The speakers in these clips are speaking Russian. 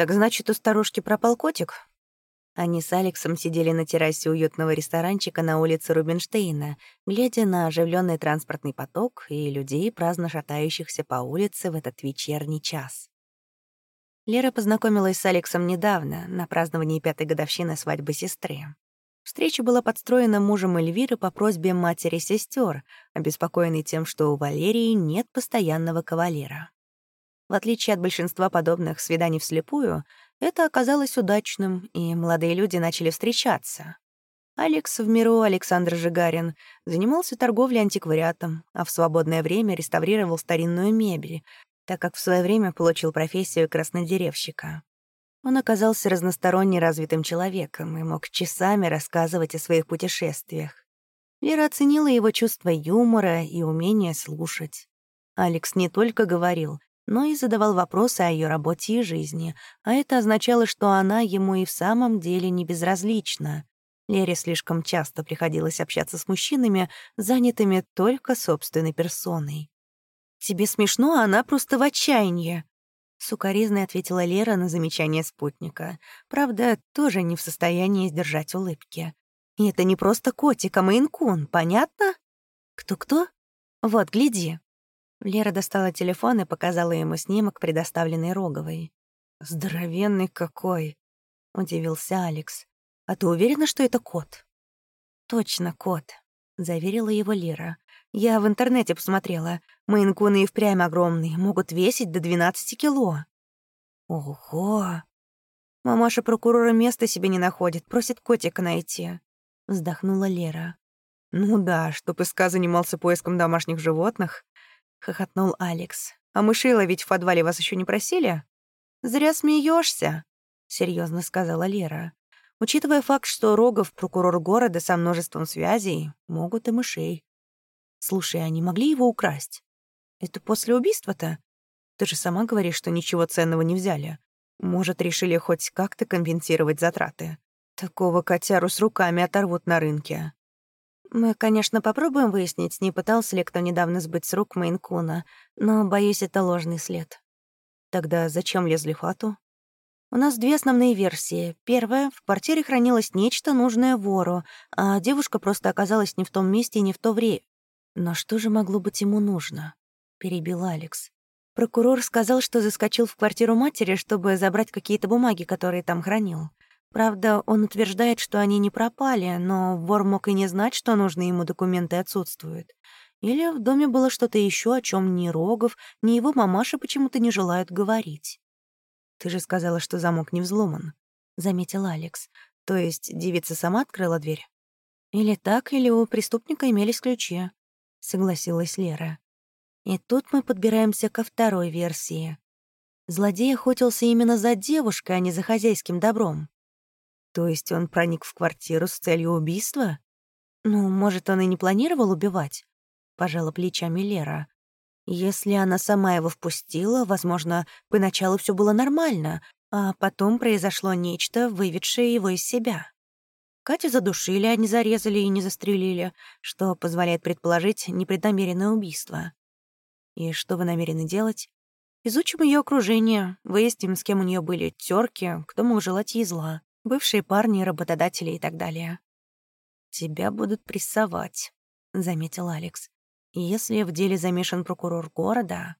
Так значит, у старушки пропал котик? Они с Алексом сидели на террасе уютного ресторанчика на улице Рубинштейна, глядя на оживленный транспортный поток и людей, праздно шатающихся по улице в этот вечерний час. Лера познакомилась с Алексом недавно, на праздновании пятой годовщины свадьбы сестры. Встреча была подстроена мужем Эльвиры по просьбе матери сестер, обеспокоенной тем, что у Валерии нет постоянного кавалера. В отличие от большинства подобных свиданий вслепую, это оказалось удачным, и молодые люди начали встречаться. Алекс в миру Александр Жигарин занимался торговлей антиквариатом, а в свободное время реставрировал старинную мебель, так как в свое время получил профессию краснодеревщика. Он оказался разносторонне развитым человеком и мог часами рассказывать о своих путешествиях. Лера оценила его чувство юмора и умение слушать. Алекс не только говорил, но и задавал вопросы о ее работе и жизни, а это означало, что она ему и в самом деле не безразлична. Лере слишком часто приходилось общаться с мужчинами, занятыми только собственной персоной. «Тебе смешно, а она просто в отчаянии», — сукоризной ответила Лера на замечание спутника. Правда, тоже не в состоянии сдержать улыбки. «И это не просто котик, а Мейн-кун, понятно?» «Кто-кто?» «Вот, гляди». Лера достала телефон и показала ему снимок, предоставленный Роговой. «Здоровенный какой!» — удивился Алекс. «А ты уверена, что это кот?» «Точно кот», — заверила его Лера. Я в интернете посмотрела. Мейн-куны и впрямь огромные, могут весить до 12 кило. Ого! Мамаша прокурора места себе не находит, просит котика найти. Вздохнула Лера. Ну да, чтоб ИСКа занимался поиском домашних животных, хохотнул Алекс. А мышей ловить в подвале вас еще не просили? Зря смеешься, серьезно сказала Лера. Учитывая факт, что Рогов — прокурор города со множеством связей, могут и мышей. Слушай, они могли его украсть? Это после убийства-то? Ты же сама говоришь, что ничего ценного не взяли. Может, решили хоть как-то компенсировать затраты. Такого котяру с руками оторвут на рынке. Мы, конечно, попробуем выяснить, не пытался ли кто недавно сбыть с рук Мейнкуна, но, боюсь, это ложный след. Тогда зачем лезли в хату? У нас две основные версии. Первая — в квартире хранилось нечто, нужное вору, а девушка просто оказалась не в том месте и не в то время. «Но что же могло быть ему нужно?» — перебил Алекс. Прокурор сказал, что заскочил в квартиру матери, чтобы забрать какие-то бумаги, которые там хранил. Правда, он утверждает, что они не пропали, но вор мог и не знать, что нужные ему документы отсутствуют. Или в доме было что-то еще, о чем ни Рогов, ни его мамаша почему-то не желают говорить. «Ты же сказала, что замок не взломан», — заметил Алекс. «То есть девица сама открыла дверь?» «Или так, или у преступника имелись ключи. — согласилась Лера. И тут мы подбираемся ко второй версии. Злодей охотился именно за девушкой, а не за хозяйским добром. То есть он проник в квартиру с целью убийства? Ну, может, он и не планировал убивать? Пожала плечами Лера. Если она сама его впустила, возможно, поначалу все было нормально, а потом произошло нечто, выведшее его из себя. Катю задушили, а не зарезали и не застрелили, что позволяет предположить непреднамеренное убийство. И что вы намерены делать? Изучим ее окружение, выясним, с кем у нее были терки, кто мог желать ей зла, бывшие парни, работодатели и так далее. «Тебя будут прессовать», — заметил Алекс. «Если в деле замешан прокурор города...»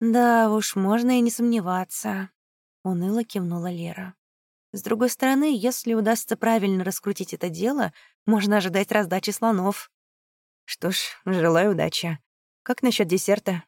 «Да уж, можно и не сомневаться», — уныло кивнула Лера. С другой стороны, если удастся правильно раскрутить это дело, можно ожидать раздачи слонов. Что ж, желаю удачи. Как насчет десерта?